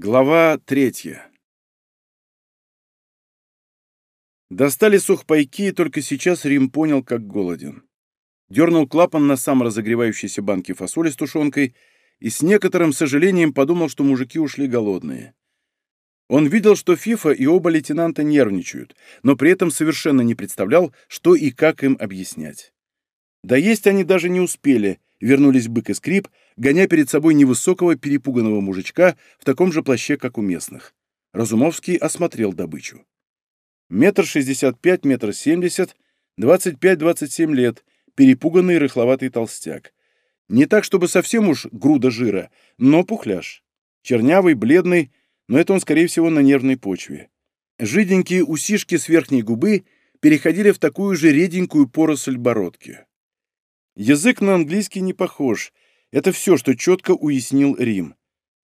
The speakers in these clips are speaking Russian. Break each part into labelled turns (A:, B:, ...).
A: Глава третья. Достали сухпайки, и только сейчас Рим понял, как голоден. Дернул клапан на сам разогревающейся банке фасоли с тушенкой и с некоторым сожалением подумал, что мужики ушли голодные. Он видел, что Фифа и оба лейтенанта нервничают, но при этом совершенно не представлял, что и как им объяснять. Да есть они даже не успели — вернулись бык и скрип, гоня перед собой невысокого перепуганного мужичка в таком же плаще, как у местных. Разумовский осмотрел добычу. Метр шестьдесят пять, метр семьдесят, двадцать пять-двадцать семь лет, перепуганный рыхловатый толстяк. Не так, чтобы совсем уж груда жира, но пухляж. Чернявый, бледный, но это он, скорее всего, на нервной почве. Жиденькие усишки с верхней губы переходили в такую же реденькую поросль бородки. Язык на английский не похож. Это все, что четко уяснил Рим.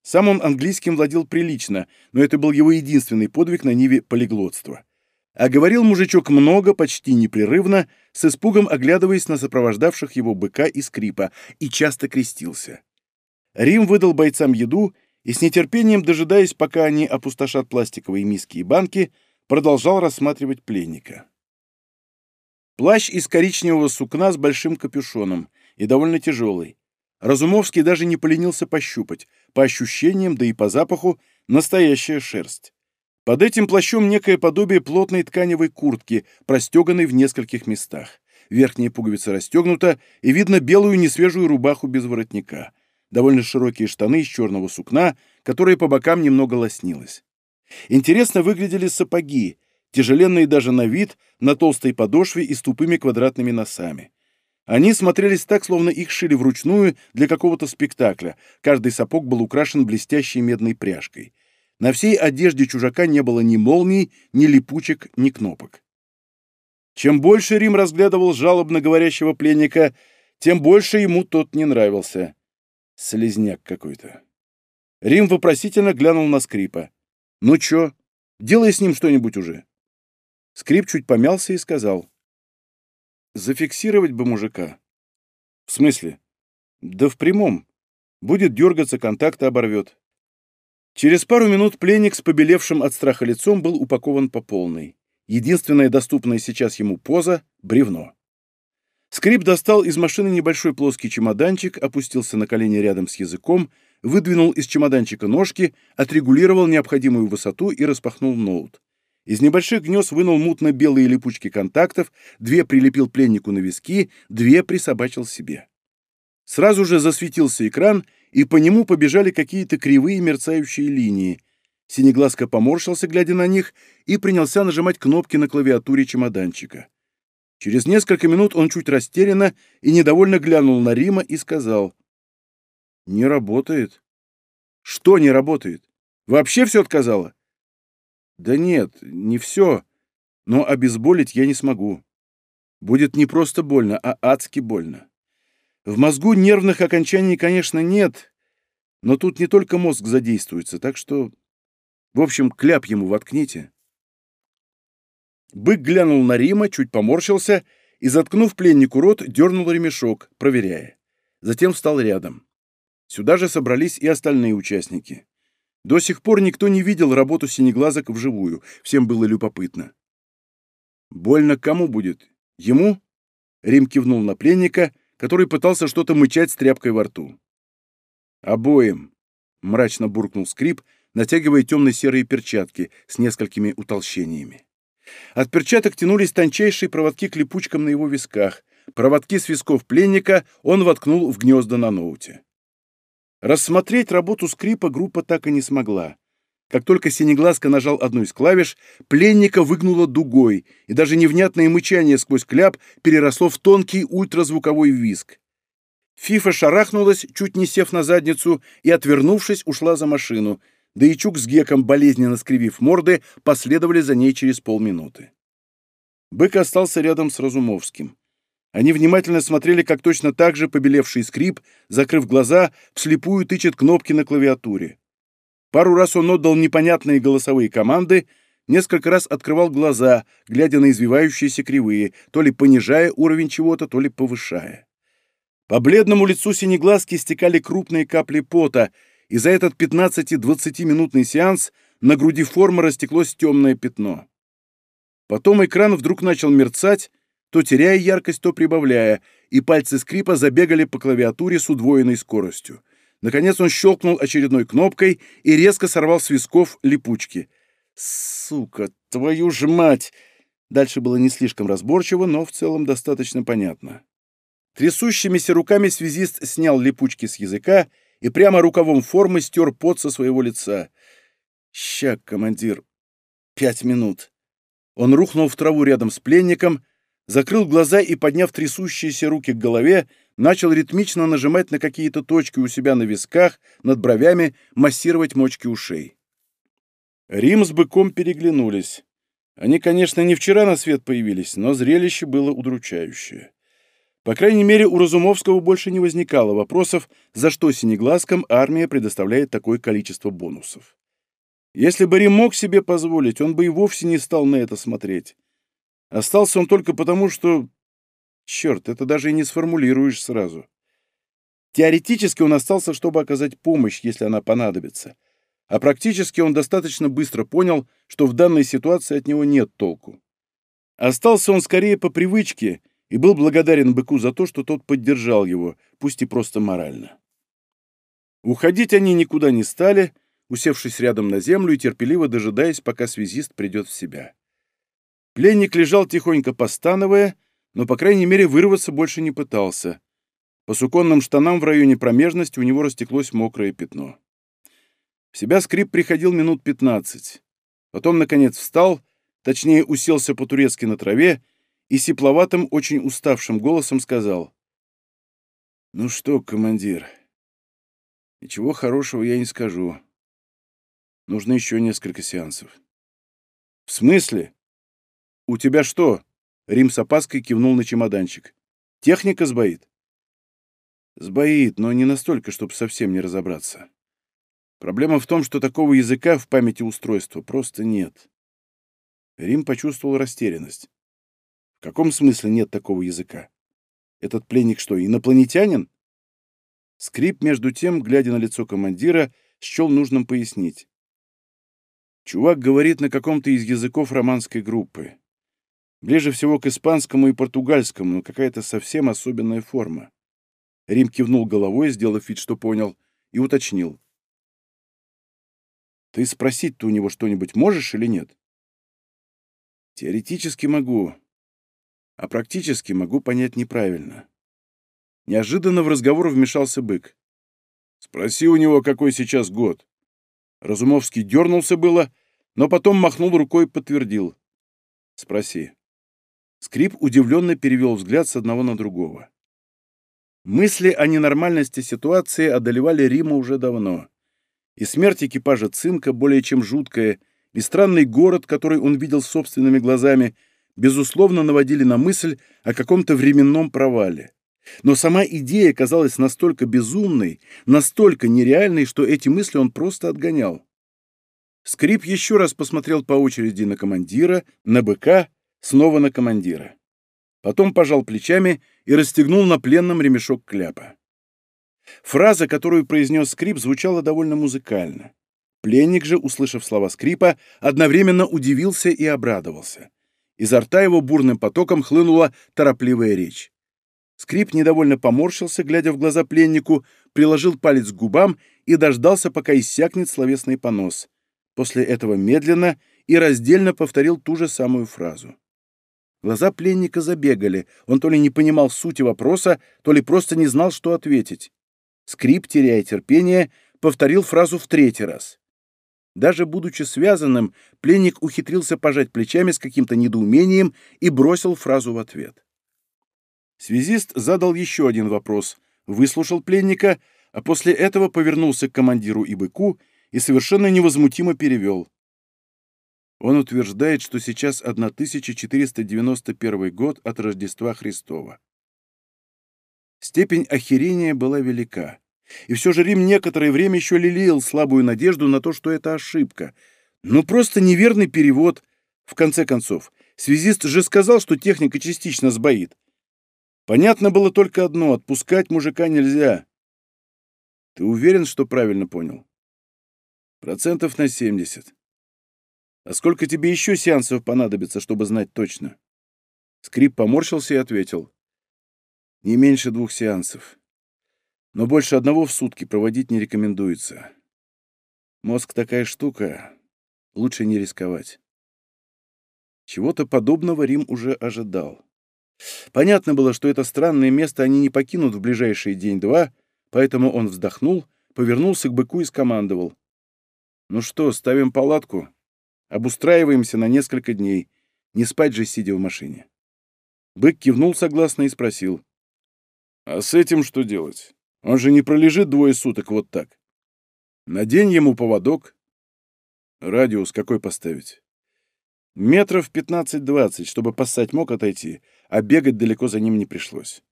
A: Сам он английским владел прилично, но это был его единственный подвиг на ниве полиглотства. А говорил мужичок много, почти непрерывно, с испугом оглядываясь на сопровождавших его быка и скрипа, и часто крестился. Рим выдал бойцам еду и, с нетерпением дожидаясь, пока они опустошат пластиковые миски и банки, продолжал рассматривать пленника. Плащ из коричневого сукна с большим капюшоном и довольно тяжелый. Разумовский даже не поленился пощупать. По ощущениям, да и по запаху, настоящая шерсть. Под этим плащом некое подобие плотной тканевой куртки, простеганной в нескольких местах. Верхняя пуговица расстегнута, и видно белую несвежую рубаху без воротника. Довольно широкие штаны из черного сукна, которые по бокам немного лоснилось. Интересно выглядели сапоги, тяжеленные даже на вид, на толстой подошве и с тупыми квадратными носами. Они смотрелись так, словно их шили вручную для какого-то спектакля. Каждый сапог был украшен блестящей медной пряжкой. На всей одежде чужака не было ни молний, ни липучек, ни кнопок. Чем больше Рим разглядывал жалобно говорящего пленника, тем больше ему тот не нравился. Слизняк какой-то. Рим вопросительно глянул на скрипа. «Ну чё, делай с ним что-нибудь уже». Скрип чуть помялся и сказал. «Зафиксировать бы мужика». «В смысле?» «Да в прямом. Будет дергаться, контакты оборвет». Через пару минут пленник с побелевшим от страха лицом был упакован по полной. Единственная доступная сейчас ему поза — бревно. Скрип достал из машины небольшой плоский чемоданчик, опустился на колени рядом с языком, выдвинул из чемоданчика ножки, отрегулировал необходимую высоту и распахнул ноут. Из небольших гнезд вынул мутно-белые липучки контактов, две прилепил пленнику на виски, две присобачил себе. Сразу же засветился экран, и по нему побежали какие-то кривые мерцающие линии. Синеглазка поморщился, глядя на них, и принялся нажимать кнопки на клавиатуре чемоданчика. Через несколько минут он чуть растерянно и недовольно глянул на Рима и сказал. «Не работает». «Что не работает? Вообще все отказало?» Да нет, не все. Но обезболить я не смогу. Будет не просто больно, а адски больно. В мозгу нервных окончаний, конечно, нет, но тут не только мозг задействуется, так что... В общем, кляп ему воткните. Бык глянул на Рима, чуть поморщился и, заткнув пленнику рот, дернул ремешок, проверяя. Затем встал рядом. Сюда же собрались и остальные участники. До сих пор никто не видел работу синеглазок вживую, всем было любопытно. «Больно кому будет? Ему?» Рим кивнул на пленника, который пытался что-то мычать с тряпкой во рту. «Обоим», — мрачно буркнул скрип, натягивая темно-серые перчатки с несколькими утолщениями. От перчаток тянулись тончайшие проводки к липучкам на его висках. Проводки с висков пленника он воткнул в гнезда на ноуте. Рассмотреть работу скрипа группа так и не смогла. Как только Синеглазка нажал одну из клавиш, пленника выгнуло дугой, и даже невнятное мычание сквозь кляп переросло в тонкий ультразвуковой визг. Фифа шарахнулась, чуть не сев на задницу, и, отвернувшись, ушла за машину, да и Чук с Геком, болезненно скривив морды, последовали за ней через полминуты. Бык остался рядом с Разумовским. Они внимательно смотрели, как точно так же побелевший скрип, закрыв глаза, вслепую тычет кнопки на клавиатуре. Пару раз он отдал непонятные голосовые команды, несколько раз открывал глаза, глядя на извивающиеся кривые, то ли понижая уровень чего-то, то ли повышая. По бледному лицу синеглазки стекали крупные капли пота, и за этот 15-20-минутный сеанс на груди формы растеклось темное пятно. Потом экран вдруг начал мерцать, то теряя яркость, то прибавляя, и пальцы скрипа забегали по клавиатуре с удвоенной скоростью. Наконец он щелкнул очередной кнопкой и резко сорвал с висков липучки. «Сука, твою ж мать!» Дальше было не слишком разборчиво, но в целом достаточно понятно. Трясущимися руками связист снял липучки с языка и прямо рукавом формы стер пот со своего лица. «Ща, командир. Пять минут». Он рухнул в траву рядом с пленником, закрыл глаза и, подняв трясущиеся руки к голове, начал ритмично нажимать на какие-то точки у себя на висках, над бровями, массировать мочки ушей. Рим с быком переглянулись. Они, конечно, не вчера на свет появились, но зрелище было удручающее. По крайней мере, у Разумовского больше не возникало вопросов, за что синеглазкам армия предоставляет такое количество бонусов. Если бы Рим мог себе позволить, он бы и вовсе не стал на это смотреть. Остался он только потому, что... Черт, это даже и не сформулируешь сразу. Теоретически он остался, чтобы оказать помощь, если она понадобится. А практически он достаточно быстро понял, что в данной ситуации от него нет толку. Остался он скорее по привычке и был благодарен быку за то, что тот поддержал его, пусть и просто морально. Уходить они никуда не стали, усевшись рядом на землю и терпеливо дожидаясь, пока связист придет в себя. Пленник лежал тихонько постановая, но, по крайней мере, вырваться больше не пытался. По суконным штанам в районе промежности у него растеклось мокрое пятно. В себя скрип приходил минут пятнадцать. Потом, наконец, встал, точнее, уселся по-турецки на траве и сипловатым, очень уставшим голосом сказал. «Ну что, командир, ничего хорошего я не скажу. Нужно еще несколько сеансов». «В смысле? У тебя что?» Рим с опаской кивнул на чемоданчик. «Техника сбоит?» «Сбоит, но не настолько, чтобы совсем не разобраться. Проблема в том, что такого языка в памяти устройства просто нет. Рим почувствовал растерянность. В каком смысле нет такого языка? Этот пленник что, инопланетянин? Скрип, между тем, глядя на лицо командира, счел нужным пояснить. Чувак говорит на каком-то из языков романской группы. Ближе всего к испанскому и португальскому, но какая-то совсем особенная форма. Рим кивнул головой, сделав вид, что понял, и уточнил. Ты спросить-то у него что-нибудь можешь или нет? Теоретически могу, а практически могу понять неправильно. Неожиданно в разговор вмешался бык. Спроси у него, какой сейчас год. Разумовский дернулся было, но потом махнул рукой и подтвердил. Спроси. Скрип удивленно перевел взгляд с одного на другого. Мысли о ненормальности ситуации одолевали Рима уже давно и смерть экипажа Цинка более чем жуткая, и странный город, который он видел собственными глазами, безусловно наводили на мысль о каком-то временном провале. Но сама идея казалась настолько безумной, настолько нереальной, что эти мысли он просто отгонял. Скрип еще раз посмотрел по очереди на командира, на быка, снова на командира. Потом пожал плечами и расстегнул на пленном ремешок кляпа. Фраза, которую произнес скрип, звучала довольно музыкально. Пленник же, услышав слова скрипа, одновременно удивился и обрадовался. Изо рта его бурным потоком хлынула торопливая речь. Скрип недовольно поморщился, глядя в глаза пленнику, приложил палец к губам и дождался, пока иссякнет словесный понос. После этого медленно и раздельно повторил ту же самую фразу. Глаза пленника забегали, он то ли не понимал сути вопроса, то ли просто не знал, что ответить. Скрип, теряя терпение, повторил фразу в третий раз. Даже будучи связанным, пленник ухитрился пожать плечами с каким-то недоумением и бросил фразу в ответ. Связист задал еще один вопрос, выслушал пленника, а после этого повернулся к командиру и быку и совершенно невозмутимо перевел. Он утверждает, что сейчас 1491 год от Рождества Христова. Степень охерения была велика. И все же Рим некоторое время еще лелеял слабую надежду на то, что это ошибка. Ну, просто неверный перевод. В конце концов, связист же сказал, что техника частично сбоит. Понятно было только одно — отпускать мужика нельзя. Ты уверен, что правильно понял? Процентов на 70. А сколько тебе еще сеансов понадобится, чтобы знать точно? Скрип поморщился и ответил. Не меньше двух сеансов. Но больше одного в сутки проводить не рекомендуется. Мозг такая штука, лучше не рисковать. Чего-то подобного Рим уже ожидал. Понятно было, что это странное место они не покинут в ближайшие день-два, поэтому он вздохнул, повернулся к быку и скомандовал. «Ну что, ставим палатку? Обустраиваемся на несколько дней. Не спать же, сидя в машине». Бык кивнул согласно и спросил. «А с этим что делать? Он же не пролежит двое суток вот так. Надень ему поводок. Радиус какой поставить? Метров 15-20, чтобы поссать мог отойти, а бегать далеко за ним не пришлось.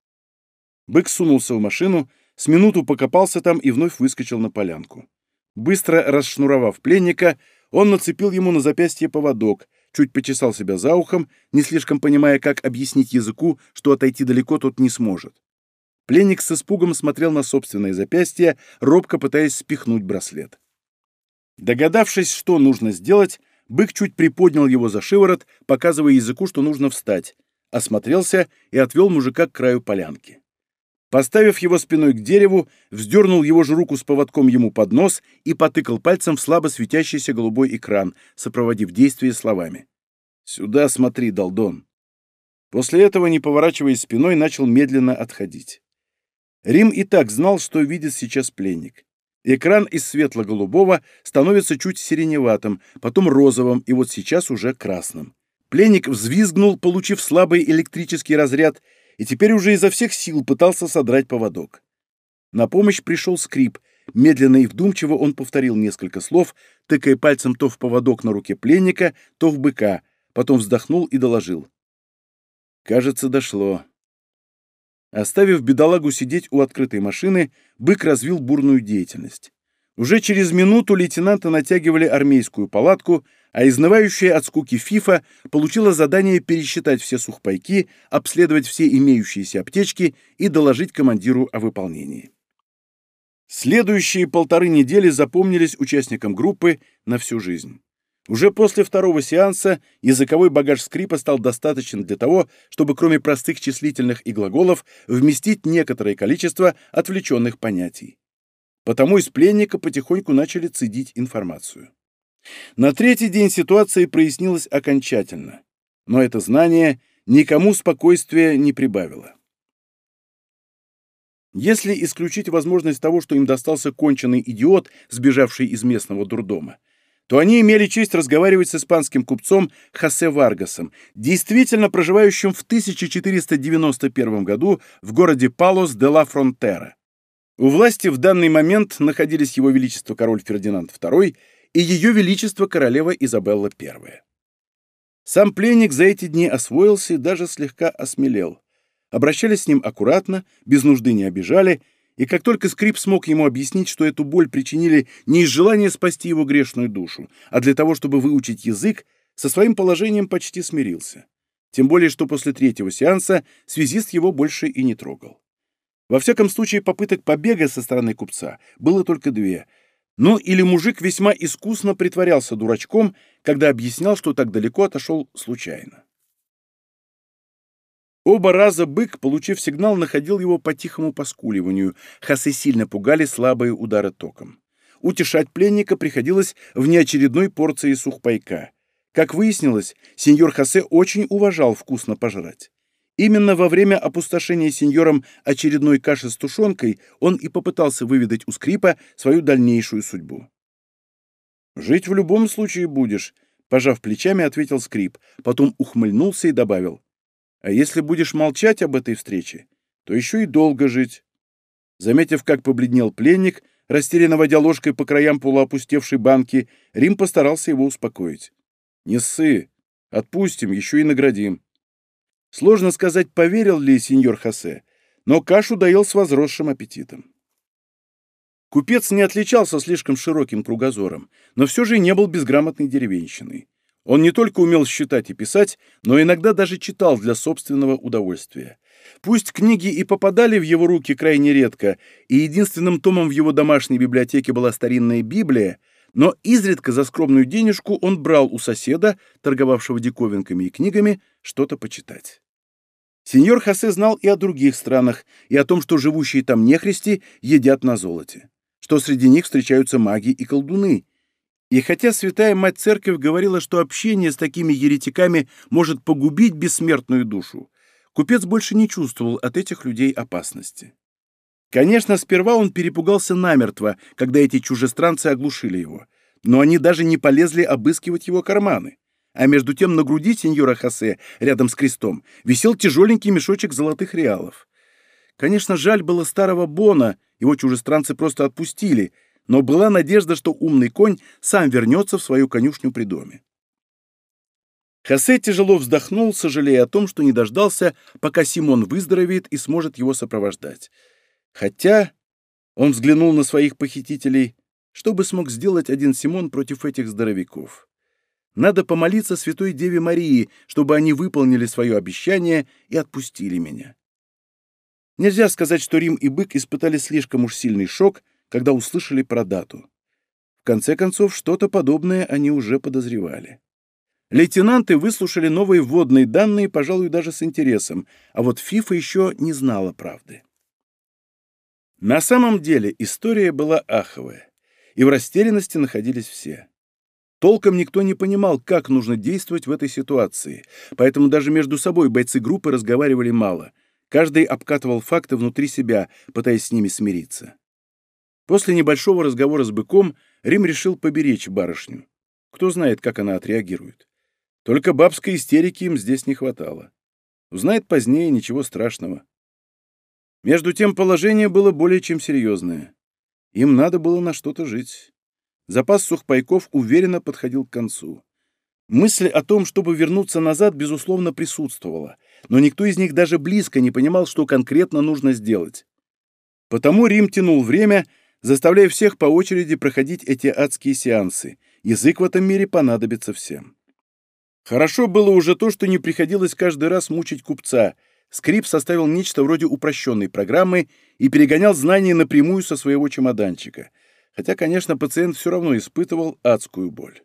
A: Бык сунулся в машину, с минуту покопался там и вновь выскочил на полянку. Быстро расшнуровав пленника, он нацепил ему на запястье поводок, чуть почесал себя за ухом, не слишком понимая, как объяснить языку, что отойти далеко тот не сможет. Пленник с испугом смотрел на собственное запястье, робко пытаясь спихнуть браслет. Догадавшись, что нужно сделать, бык чуть приподнял его за шиворот, показывая языку, что нужно встать, осмотрелся и отвел мужика к краю полянки. Поставив его спиной к дереву, вздернул его же руку с поводком ему под нос и потыкал пальцем в слабо светящийся голубой экран, сопроводив действие словами. «Сюда смотри, долдон!» После этого, не поворачиваясь спиной, начал медленно отходить. Рим и так знал, что видит сейчас пленник. Экран из светло-голубого становится чуть сиреневатым, потом розовым и вот сейчас уже красным. Пленник взвизгнул, получив слабый электрический разряд, и теперь уже изо всех сил пытался содрать поводок. На помощь пришел скрип. Медленно и вдумчиво он повторил несколько слов, тыкая пальцем то в поводок на руке пленника, то в быка, потом вздохнул и доложил. «Кажется, дошло. Оставив бедолагу сидеть у открытой машины, бык развил бурную деятельность. Уже через минуту лейтенанта натягивали армейскую палатку, а изнывающая от скуки Фифа получила задание пересчитать все сухпайки, обследовать все имеющиеся аптечки и доложить командиру о выполнении. Следующие полторы недели запомнились участникам группы на всю жизнь. Уже после второго сеанса языковой багаж скрипа стал достаточен для того, чтобы кроме простых числительных и глаголов вместить некоторое количество отвлеченных понятий. Потому из пленника потихоньку начали цедить информацию. На третий день ситуация прояснилась окончательно, но это знание никому спокойствия не прибавило. Если исключить возможность того, что им достался конченый идиот, сбежавший из местного дурдома, то они имели честь разговаривать с испанским купцом Хосе Варгасом, действительно проживающим в 1491 году в городе Палос де ла Фронтера. У власти в данный момент находились его величество король Фердинанд II и ее величество королева Изабелла I. Сам пленник за эти дни освоился и даже слегка осмелел. Обращались с ним аккуратно, без нужды не обижали и как только Скрип смог ему объяснить, что эту боль причинили не из желания спасти его грешную душу, а для того, чтобы выучить язык, со своим положением почти смирился. Тем более, что после третьего сеанса связист его больше и не трогал. Во всяком случае, попыток побега со стороны купца было только две. Ну, или мужик весьма искусно притворялся дурачком, когда объяснял, что так далеко отошел случайно. Оба раза бык, получив сигнал, находил его по тихому поскуливанию. Хосе сильно пугали слабые удары током. Утешать пленника приходилось в неочередной порции сухпайка. Как выяснилось, сеньор Хосе очень уважал вкусно пожрать. Именно во время опустошения сеньором очередной каши с тушенкой он и попытался выведать у скрипа свою дальнейшую судьбу. «Жить в любом случае будешь», — пожав плечами, ответил скрип, потом ухмыльнулся и добавил. А если будешь молчать об этой встрече, то еще и долго жить. Заметив, как побледнел пленник, растерянно водя ложкой по краям полуопустевшей банки, Рим постарался его успокоить. «Не ссы. Отпустим, еще и наградим». Сложно сказать, поверил ли сеньор Хосе, но кашу доел с возросшим аппетитом. Купец не отличался слишком широким кругозором, но все же не был безграмотной деревенщиной. Он не только умел считать и писать, но иногда даже читал для собственного удовольствия. Пусть книги и попадали в его руки крайне редко, и единственным томом в его домашней библиотеке была старинная Библия, но изредка за скромную денежку он брал у соседа, торговавшего диковинками и книгами, что-то почитать. Сеньор Хосе знал и о других странах, и о том, что живущие там нехристи едят на золоте, что среди них встречаются маги и колдуны. И хотя святая мать церковь говорила, что общение с такими еретиками может погубить бессмертную душу, купец больше не чувствовал от этих людей опасности. Конечно, сперва он перепугался намертво, когда эти чужестранцы оглушили его, но они даже не полезли обыскивать его карманы. А между тем на груди сеньора Хосе, рядом с крестом, висел тяжеленький мешочек золотых реалов. Конечно, жаль было старого Бона, его чужестранцы просто отпустили, но была надежда, что умный конь сам вернется в свою конюшню при доме. Хосе тяжело вздохнул, сожалея о том, что не дождался, пока Симон выздоровеет и сможет его сопровождать. Хотя он взглянул на своих похитителей, что бы смог сделать один Симон против этих здоровяков. Надо помолиться Святой Деве Марии, чтобы они выполнили свое обещание и отпустили меня. Нельзя сказать, что Рим и Бык испытали слишком уж сильный шок, когда услышали про дату. В конце концов, что-то подобное они уже подозревали. Лейтенанты выслушали новые вводные данные, пожалуй, даже с интересом, а вот Фифа еще не знала правды. На самом деле история была аховая, и в растерянности находились все. Толком никто не понимал, как нужно действовать в этой ситуации, поэтому даже между собой бойцы группы разговаривали мало. Каждый обкатывал факты внутри себя, пытаясь с ними смириться. После небольшого разговора с быком Рим решил поберечь барышню. Кто знает, как она отреагирует. Только бабской истерики им здесь не хватало. Узнает позднее, ничего страшного. Между тем положение было более чем серьезное. Им надо было на что-то жить. Запас сухпайков уверенно подходил к концу. Мысль о том, чтобы вернуться назад, безусловно, присутствовала, но никто из них даже близко не понимал, что конкретно нужно сделать. Потому Рим тянул время, заставляя всех по очереди проходить эти адские сеансы. Язык в этом мире понадобится всем. Хорошо было уже то, что не приходилось каждый раз мучить купца. Скрип составил нечто вроде упрощенной программы и перегонял знания напрямую со своего чемоданчика — хотя, конечно, пациент все равно испытывал адскую боль.